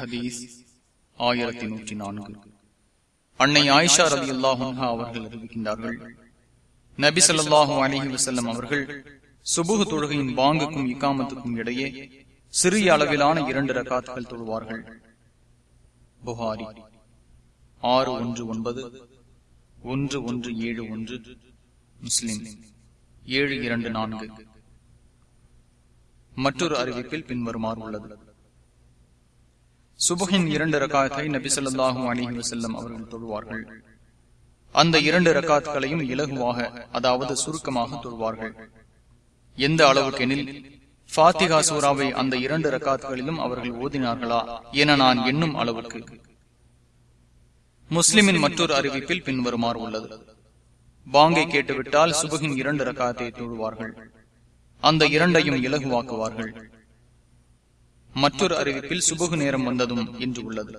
ஹதீஸ் ஆயிரத்தி நூற்றி நான்கு. அன்னை ஆயிஷா ரவி அல்லாஹா அவர்கள் அறிவிக்கின்றார்கள் நபி சொல்லாஹு அலிஹி வசல்லம் அவர்கள் சுபுகு தொழுகையின் பாங்குக்கும் இக்காமத்துக்கும் இடையே சிறிய அளவிலான இரண்டு ரகாத்துகள் தொழுவார்கள். புகாரி ஆறு ஒன்று ஒன்பது ஒன்று ஒன்று ஏழு ஒன்று முஸ்லிம் ஏழு இரண்டு நான்கு. மற்றொரு அறிவிப்பில் பின்வருமாறு உள்ளது. சுபகின் இரண்டு ரக்காத்தை நபிசல்லாஹும் அலிஹி வசல்லம் அவர்கள் தொழுவார்கள். அந்த இரண்டு ரகாத்களையும் இலகுவாக அதாவது சுருக்கமாக தொழுவார்கள். எந்த அளவுக்கெனில் ஃபாத்திகா சூராவை அந்த இரண்டு ரகாத்களிலும் அவர்கள் ஓதினார்களா என நான் எண்ணும் அளவுக்கு. முஸ்லிமின் மற்றொரு அறிவிப்பில் பின்வருமாறு உள்ளது. பாங்கை கேட்டுவிட்டால் சுபகின் இரண்டு ரகாத்தை தொழுவார்கள். அந்த இரண்டையும் இலகுவாக்குவார்கள். மற்றொரு அறிவிப்பில் சுபகு நேரம் வந்ததும் என்று உள்ளது.